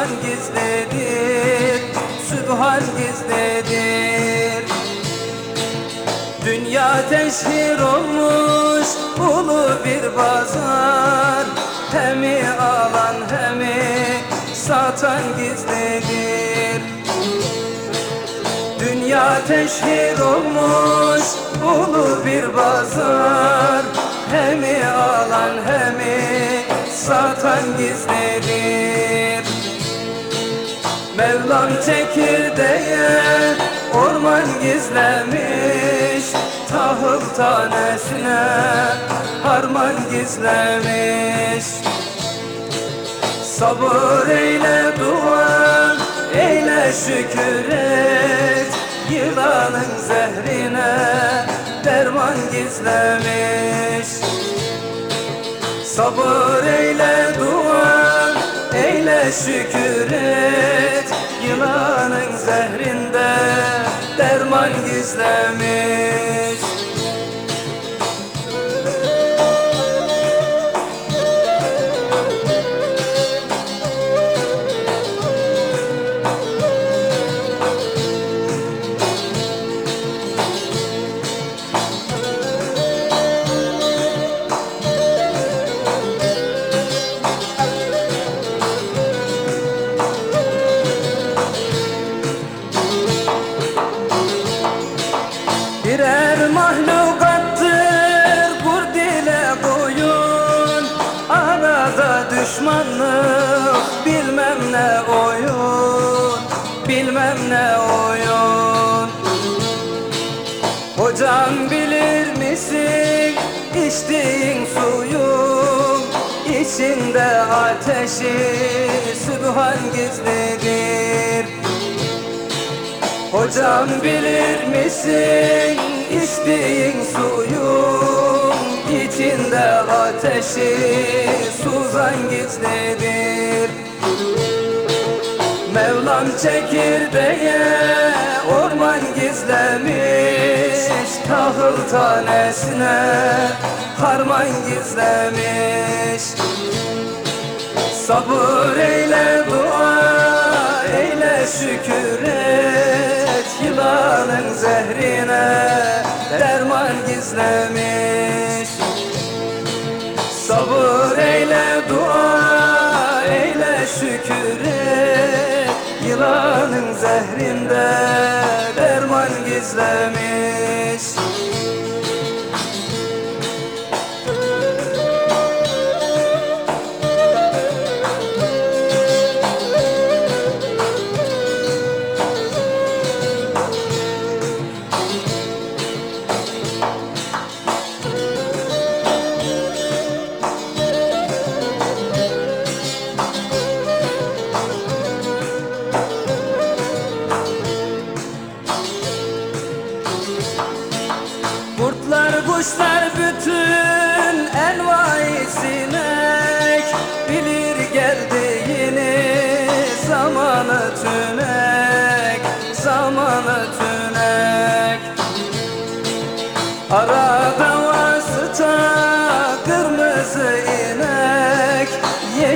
Sübhan gizlidir Sübhan gizlidir Dünya teşhir olmuş ulu bir pazar Hemi alan hemi satan gizlidir Dünya teşhir olmuş ulu bir pazar Hemi alan hemi satan gizlidir Mevlam çekirdeğe orman gizlemiş Tahıl tanesine harman gizlemiş. Sabır eyle dua eyle şükür et. Yılanın zehrine derman gizlemiş. Sabır eyle dua eyle şükür et Yılanın zehrinde derman gizlemiş düşmanlık bilmem ne oyun Bilmem ne oyun. Hocam bilir misin içtiğin suyun içinde ateşi Sübhan gizlidir. Hocam bilir misin içtiğin suyun içinde ateşi suzan gizlidir Mevlam çekirdeğe orman gizlemiş Tahıl tanesine harman gizlemiş. Sabır eyle dua eyle şükür et. Yılanın zehrine derman gizlemiş Sabır eyle dua eyle şükür Yılanın zehrinde derman gizlemiş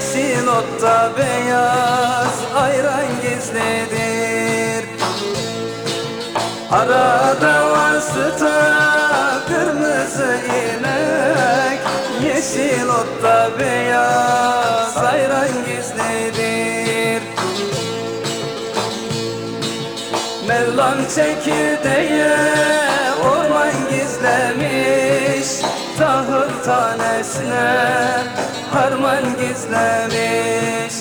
Yeşil otta beyaz ayran gizlidir. Arada vasıta kırmızı inek. Yeşil otta beyaz ayran gizlidir. Mevlam çekirdeğe orman gizlemiş Tahıl tanesine harman gizlemiş.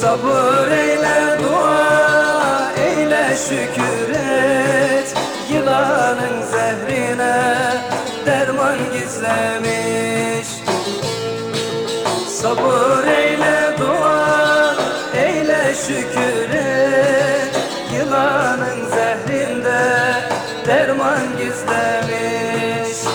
Sabır eyle dua eyle şükür et. Yılanın zehrine derman gizlemiş. Sabır eyle dua eyle şükür et. Yılanın zehrinde derman gizlemiş.